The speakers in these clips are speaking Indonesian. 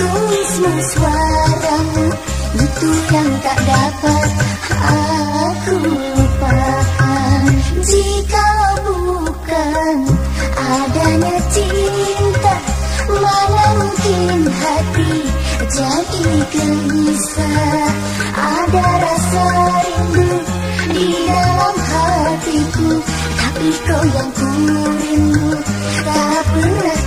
egoisme suaramu Itu yang tak dapat aku lupakan. Jika bukan adanya cinta Mana mungkin hati jadi gelisah? Ada rasa rindu di dalam hatiku Tapi kau yang ku rindu. Tak pernah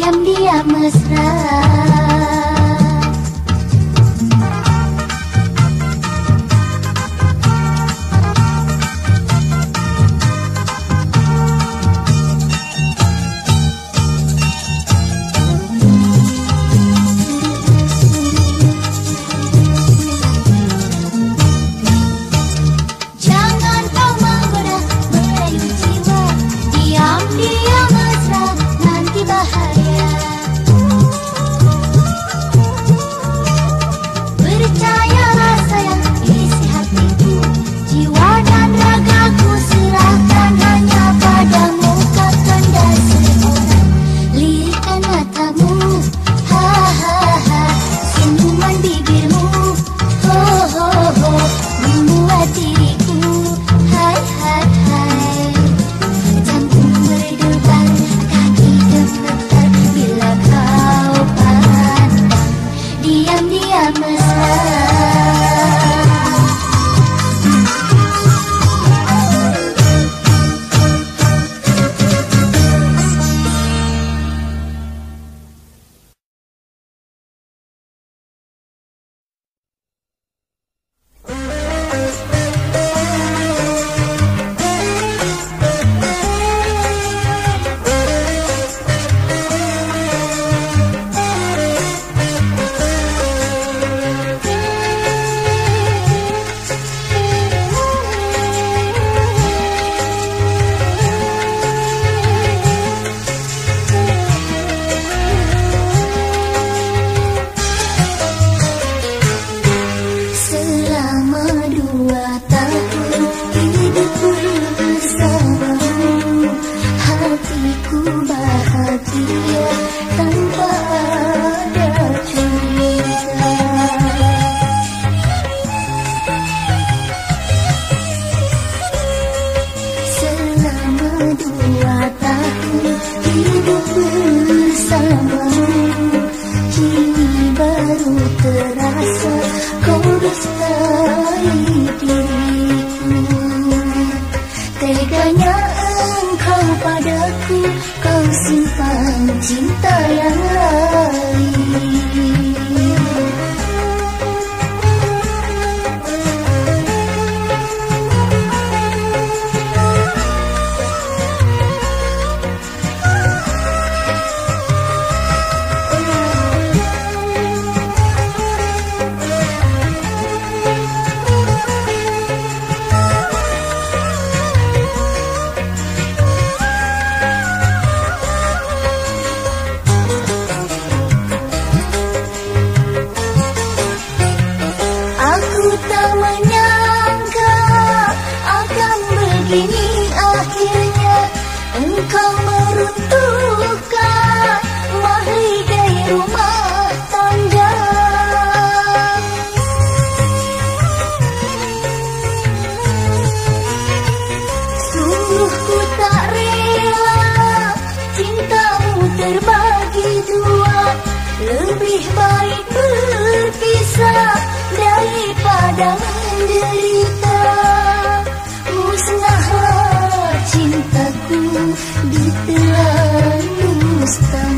diam-diam mesra. di telan dusta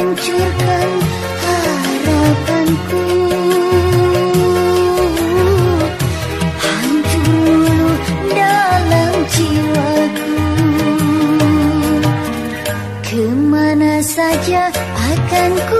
hancurkan harapanku. Hancur dalam jiwaku. Ke mana saja akan ku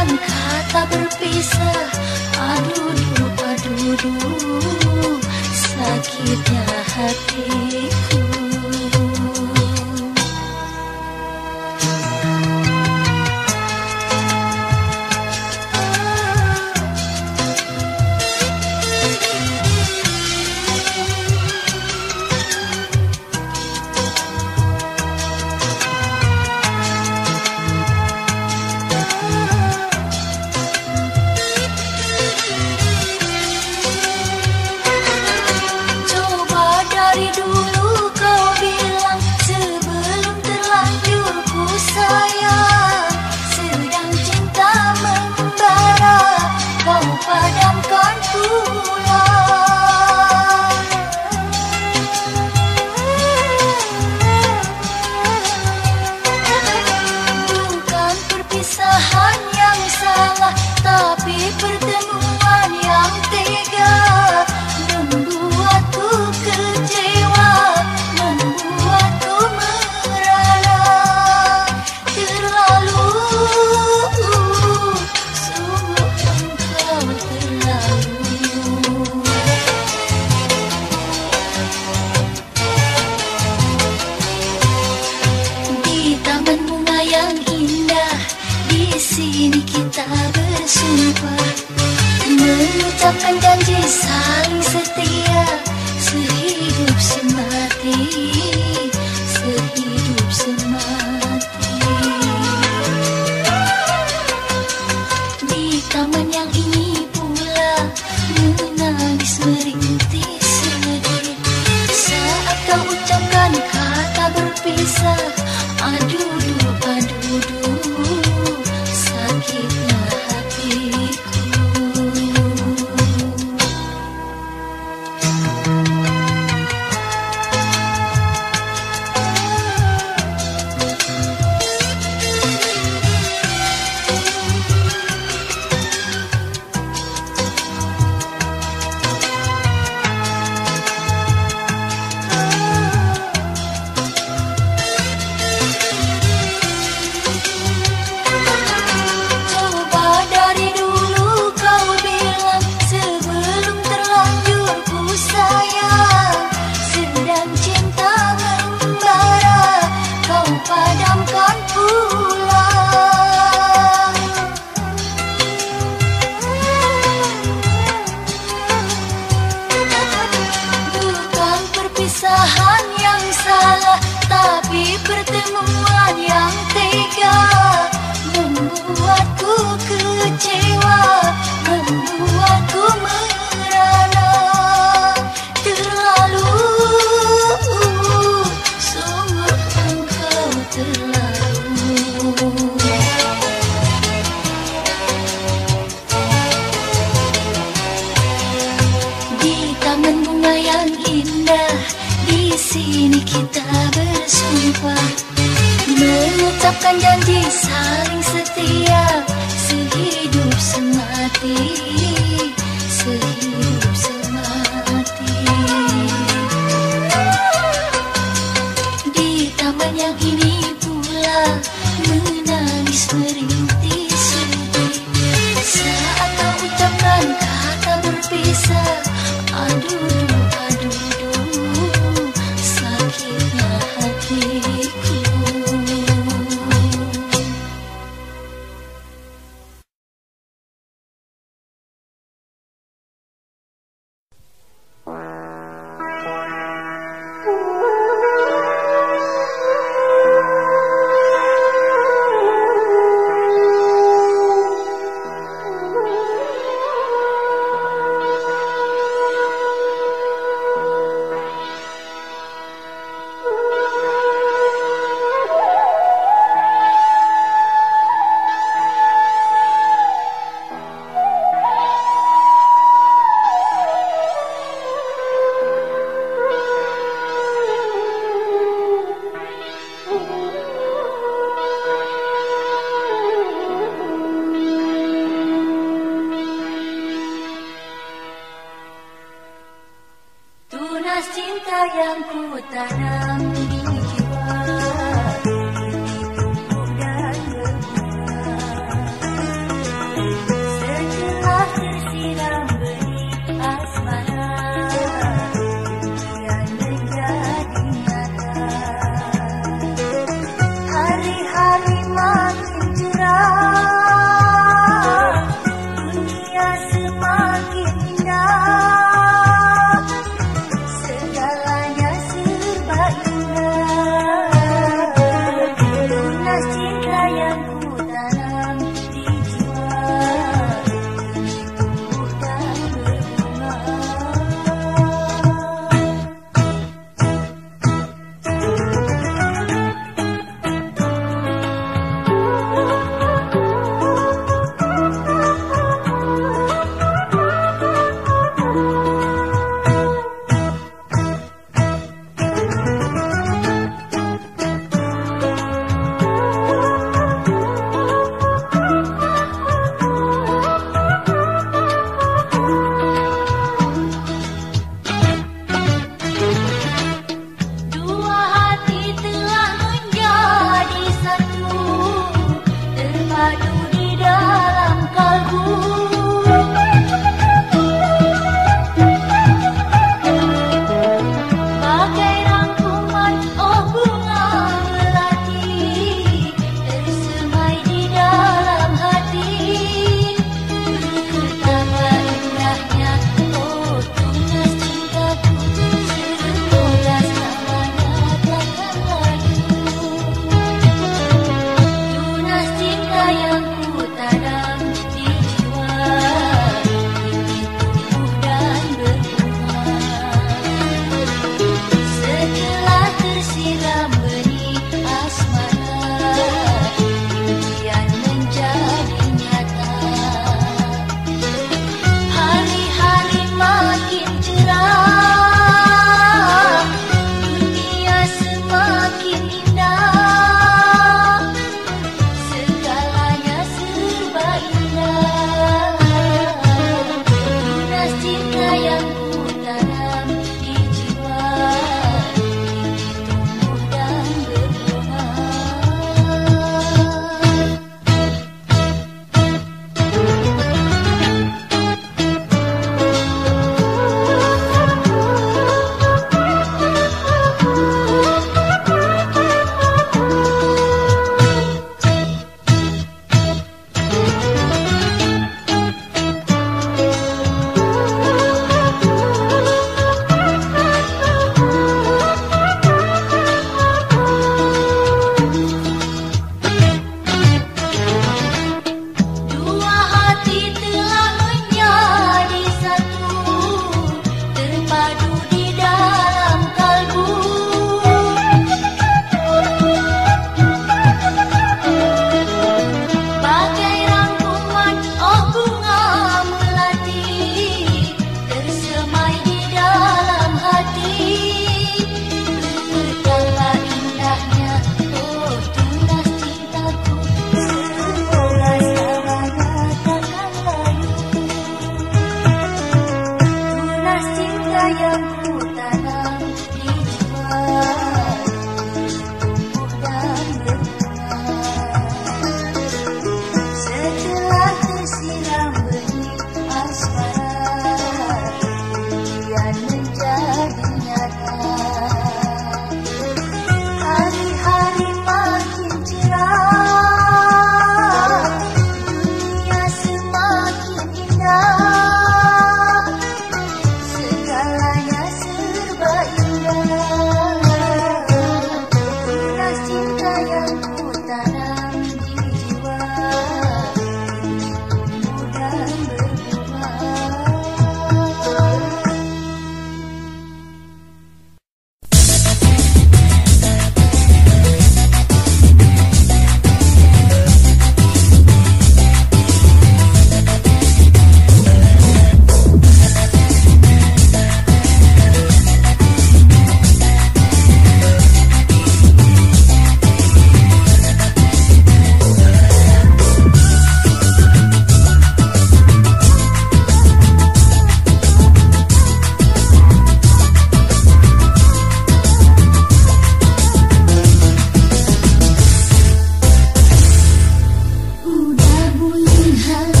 high.